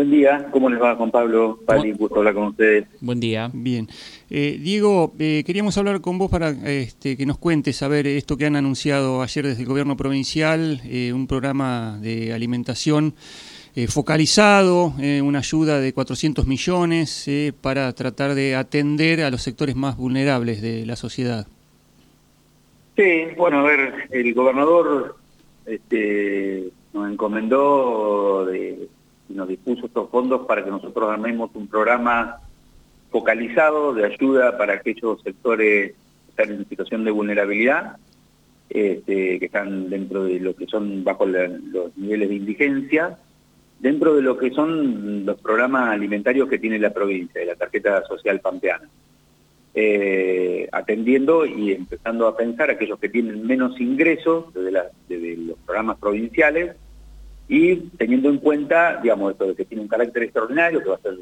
Buen día, ¿cómo les va Juan Pablo? Pali, gusto hablar con ustedes. Buen día. Bien. Eh, Diego, eh, queríamos hablar con vos para este, que nos cuentes, saber esto que han anunciado ayer desde el gobierno provincial, eh, un programa de alimentación focalizado, una ayuda de 400 millones para tratar de atender a los sectores más vulnerables de la sociedad. Sí, bueno, a ver, el gobernador este, nos encomendó de y nos dispuso estos fondos para que nosotros armemos un programa focalizado de ayuda para aquellos sectores que están en situación de vulnerabilidad, este, que están dentro de lo que son bajo los niveles de indigencia, dentro de lo que son los programas alimentarios que tiene la provincia, de la tarjeta social pampeana. Eh, atendiendo y empezando a pensar aquellos que tienen menos ingresos desde los programas provinciales, y teniendo en cuenta, digamos, esto de que tiene un carácter extraordinario, que va a ser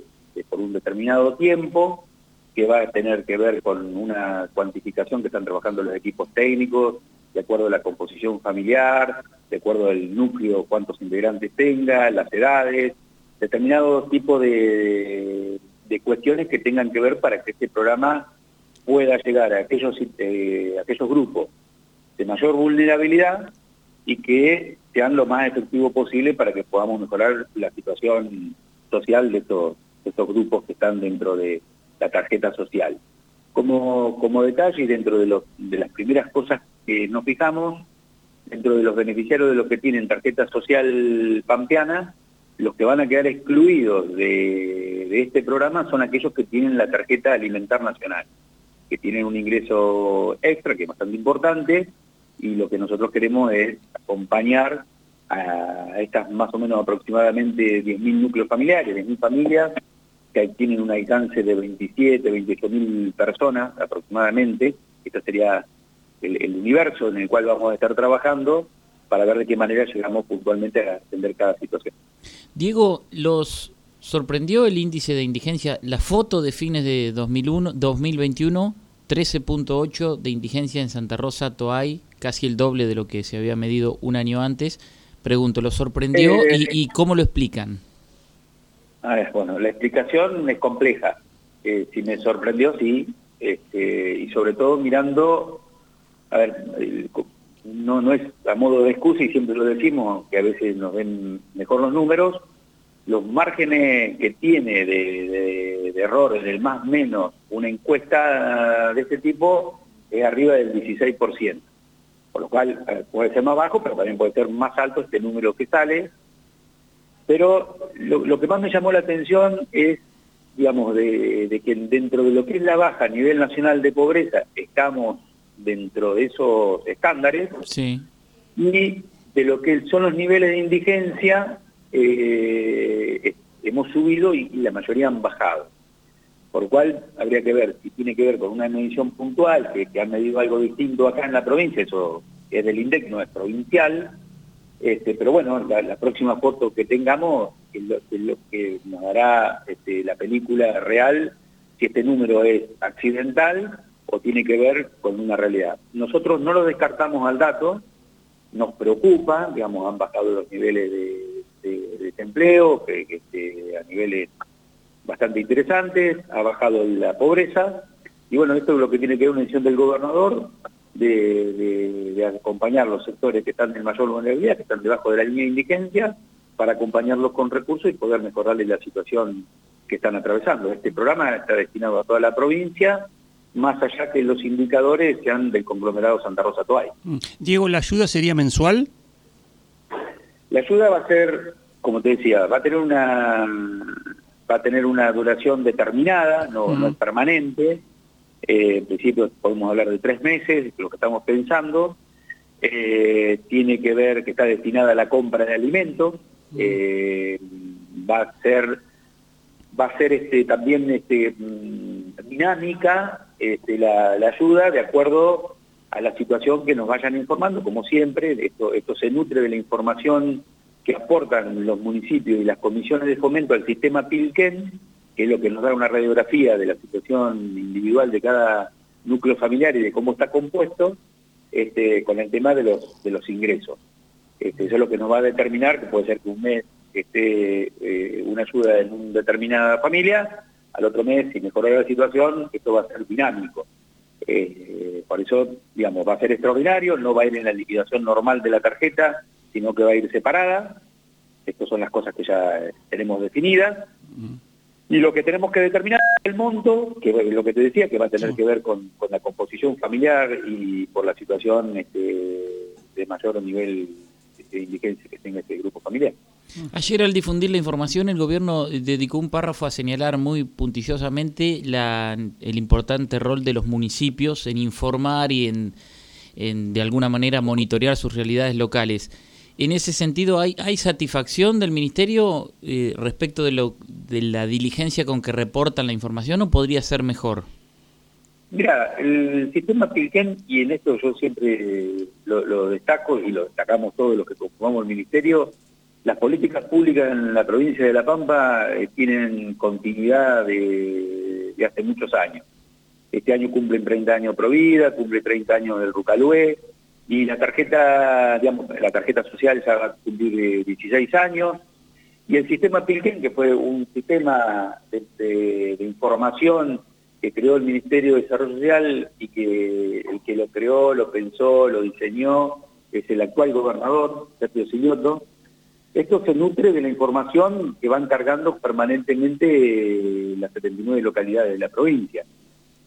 por un determinado tiempo, que va a tener que ver con una cuantificación que están trabajando los equipos técnicos, de acuerdo a la composición familiar, de acuerdo al núcleo, cuántos integrantes tenga, las edades, determinados tipos de, cuestiones que tengan que ver para que este programa pueda llegar a aquellos, eh, aquellos grupos de mayor vulnerabilidad y que sean lo más efectivo posible para que podamos mejorar la situación social de estos, grupos que están dentro de la tarjeta social. Como, como detalle, dentro de las primeras cosas que nos fijamos, dentro de los beneficiarios de los que tienen tarjeta social pampeana, los que van a quedar excluidos de, de, este programa son aquellos que tienen la tarjeta alimentar nacional, que tienen un ingreso extra, que es bastante importante, y lo que nosotros queremos es acompañar a estas más o menos aproximadamente 10.000 núcleos familiares, 10.000 familias que tienen un alcance de 27, 28.000 personas aproximadamente. Este sería el, universo en el cual vamos a estar trabajando para ver de qué manera llegamos puntualmente a atender cada situación. Diego, los sorprendió el índice de indigencia, la foto de fines de 2001, 2021, 13.8 de indigencia en Santa Rosa, Toay, casi el doble de lo que se había medido un año antes. Pregunto, ¿lo sorprendió y, y, cómo lo explican? A ver, bueno, la explicación es compleja. Eh, si me sorprendió, sí. Este, y sobre todo mirando, a ver, no, no es a modo de excusa y siempre lo decimos, que a veces nos ven mejor los números, los márgenes que tiene de, de, de errores, del más menos, una encuesta de este tipo es arriba del 16% por lo cual eh, puede ser más bajo, pero también puede ser más alto este número que sale. Pero lo, que más me llamó la atención es, digamos, de, que dentro de lo que es la baja a nivel nacional de pobreza, estamos dentro de esos estándares. Sí. Y de lo que son los niveles de indigencia, eh, hemos subido y la mayoría han bajado por lo cual habría que ver si tiene que ver con una medición puntual, que, que han medido algo distinto acá en la provincia, eso es del INDEC, no es provincial, este, pero bueno, la, próxima foto que tengamos es lo, que nos dará este, la película real, si este número es accidental o tiene que ver con una realidad. Nosotros no lo descartamos al dato, nos preocupa, digamos, han bajado los niveles de, desempleo, que, este, a niveles bastante interesantes, ha bajado la pobreza, y bueno, esto es lo que tiene que ver una decisión del gobernador, de, acompañar los sectores que están en mayor vulnerabilidad, que están debajo de la línea de indigencia, para acompañarlos con recursos y poder mejorarles la situación que están atravesando. Este programa está destinado a toda la provincia, más allá que los indicadores sean del conglomerado Santa Rosa Toay. Mm. Diego, ¿la ayuda sería mensual? La ayuda va a ser, como te decía, va a tener una va a tener una duración determinada, no, es permanente. Eh, en principio podemos hablar de tres meses, lo que estamos pensando. Eh, tiene que ver que está destinada a la compra de alimentos. Eh, va a ser va a ser este, también este, mm, dinámica este, la, ayuda de acuerdo a la situación que nos vayan informando, como siempre, esto, se nutre de la información que aportan los municipios y las comisiones de fomento al sistema PILQUEN, que es lo que nos da una radiografía de la situación individual de cada núcleo familiar y de cómo está compuesto, este, con el tema de los, ingresos. Este, eso es lo que nos va a determinar, que puede ser que un mes esté eh, una ayuda en una determinada familia, al otro mes, si mejora la situación, esto va a ser dinámico. Eh, por eso, digamos, va a ser extraordinario, no va a ir en la liquidación normal de la tarjeta, sino que va a ir separada. Estas son las cosas que ya tenemos definidas. Y lo que tenemos que determinar es el monto, que es lo que te decía, que va a tener que ver con, la composición familiar y por la situación este, de mayor nivel de indigencia que tenga este grupo familiar. Ayer al difundir la información el gobierno dedicó un párrafo a señalar muy puntillosamente el importante rol de los municipios en informar y en, de alguna manera monitorear sus realidades locales. En ese sentido, ¿hay, satisfacción del Ministerio eh, respecto de, lo, de la diligencia con que reportan la información o podría ser mejor? Mira, el sistema Pilquén, y en esto yo siempre lo, lo, destaco y lo destacamos todos los que conformamos el Ministerio, las políticas públicas en la provincia de La Pampa eh, tienen continuidad de, hace muchos años. Este año cumplen 30 años Provida, cumple 30 años del Rucalue, y la tarjeta, digamos, la tarjeta social ya va a cumplir 16 años, y el sistema Pilquén, que fue un sistema de, información que creó el Ministerio de Desarrollo Social y que el que lo creó, lo pensó, lo diseñó, es el actual gobernador, Sergio Silioto, esto se nutre de la información que van cargando permanentemente las 79 localidades de la provincia.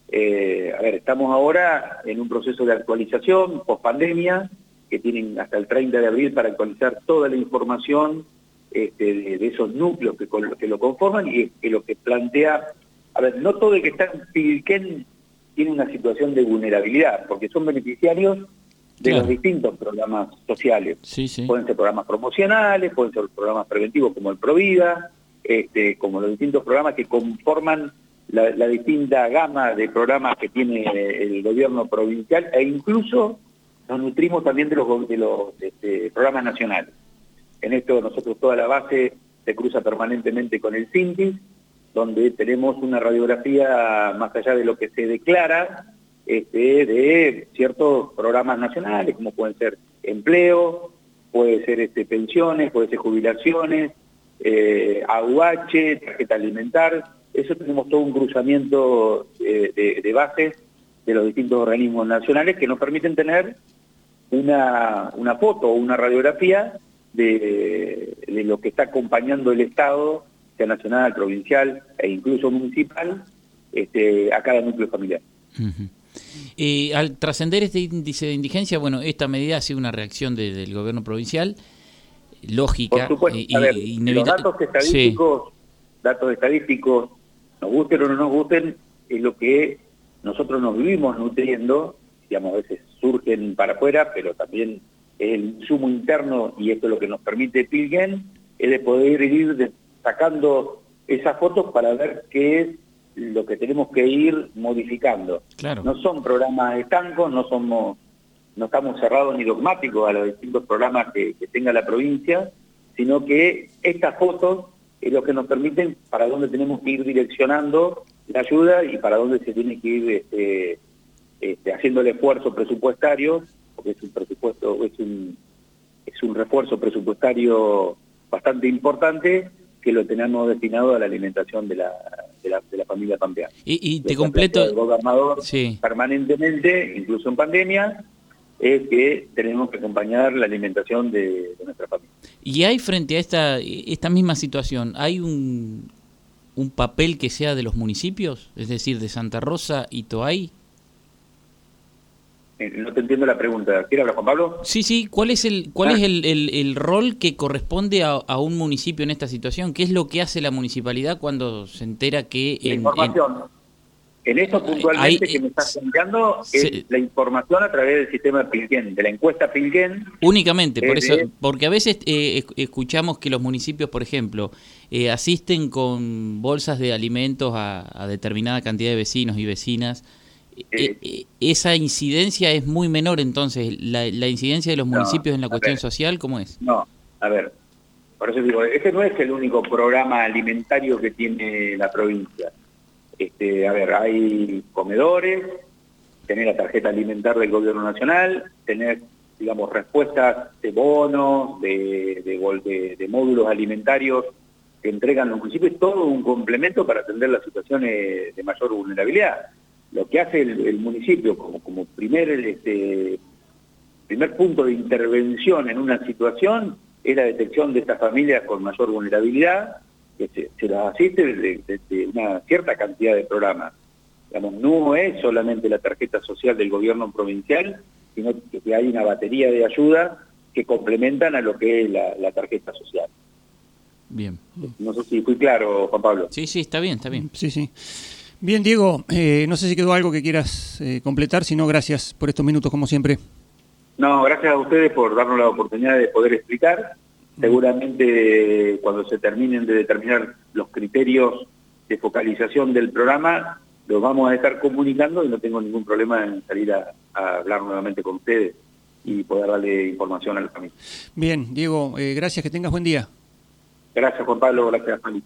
Eh, a ver, estamos ahora en un proceso de actualización post pandemia, que tienen hasta el 30 de abril para actualizar toda la información este, de, esos núcleos que, que lo conforman y que lo que plantea, a ver, no todo el que está en Pilquén tiene una situación de vulnerabilidad, porque son beneficiarios de los distintos programas sociales. Pueden ser programas promocionales, pueden ser programas preventivos como el Provida, este, como los distintos programas que conforman la, distinta gama de programas que tiene el gobierno provincial e incluso nos nutrimos también de los, de los este, programas nacionales. En esto nosotros toda la base se cruza permanentemente con el CINTIS, donde tenemos una radiografía más allá de lo que se declara, este, de ciertos programas nacionales, como pueden ser empleo, puede ser este, pensiones, puede ser jubilaciones, eh, AUH, tarjeta alimentar, eso tenemos todo un cruzamiento de, de, bases de los distintos organismos nacionales que nos permiten tener una, una foto o una radiografía de, de, lo que está acompañando el Estado, sea nacional, provincial e incluso municipal, este, a cada núcleo familiar. Eh, al trascender este índice de indigencia, bueno, esta medida ha sido una reacción del gobierno provincial, lógica, Por Los datos estadísticos, datos estadísticos, nos gusten o no nos gusten, es lo que nosotros nos vivimos nutriendo, digamos, a veces surgen para afuera, pero también el insumo interno, y esto es lo que nos permite Pilgen, es de poder ir sacando esas fotos para ver qué es lo que tenemos que ir modificando. No son programas estancos, no somos, no estamos cerrados ni dogmáticos a los distintos programas que, tenga la provincia, sino que estas fotos es lo que nos permiten para dónde tenemos que ir direccionando la ayuda y para dónde se tiene que ir este, este, haciendo el esfuerzo presupuestario, porque es un presupuesto, es un, es un refuerzo presupuestario bastante importante que lo tenemos destinado a la alimentación de la, de la, de la familia pampeana. Y, te completo... El gobernador permanentemente, incluso en pandemia, es que tenemos que acompañar la alimentación de, nuestra familia. ¿Y hay frente a esta, esta misma situación, hay un, un papel que sea de los municipios, es decir, de Santa Rosa y Toay? Eh, no te entiendo la pregunta. ¿Quiere hablar Juan Pablo? Sí, sí. ¿Cuál es el cuál es ah. el, el, rol que corresponde a, un municipio en esta situación? ¿Qué es lo que hace la municipalidad cuando se entera que... La información. En, eso puntualmente que me estás enviando es la información a través del sistema Pilgen, de la encuesta Pilgen. Únicamente, por eso, porque a veces eh, escuchamos que los municipios, por ejemplo, eh, asisten con bolsas de alimentos a determinada cantidad de vecinos y vecinas eh, eh, eh, esa incidencia es muy menor entonces, la, incidencia de los municipios en la cuestión social, ¿cómo es? No, a ver, por eso digo, ese no es el único programa alimentario que tiene la provincia. Este, a ver, hay comedores, tener la tarjeta alimentar del gobierno nacional, tener digamos, respuestas de bonos, de, de, módulos alimentarios que entregan los municipios, todo un complemento para atender las situaciones de mayor vulnerabilidad. Lo que hace el, municipio como, como primer, este, primer punto de intervención en una situación es la detección de estas familias con mayor vulnerabilidad, que se, las asiste desde una cierta cantidad de programas. Digamos, no es solamente la tarjeta social del gobierno provincial, sino que hay una batería de ayuda que complementan a lo que es la, tarjeta social. Bien. No sé si fui claro, Juan Pablo. Sí, sí, está bien, está bien. Sí, sí. Bien, Diego, eh, no sé si quedó algo que quieras eh, completar, si no, gracias por estos minutos, como siempre. No, gracias a ustedes por darnos la oportunidad de poder explicar. Seguramente cuando se terminen de determinar los criterios de focalización del programa, los vamos a estar comunicando y no tengo ningún problema en salir a, hablar nuevamente con ustedes y poder darle información a la familia. Bien, Diego, eh, gracias, que tengas buen día. Gracias Juan Pablo, gracias Juan.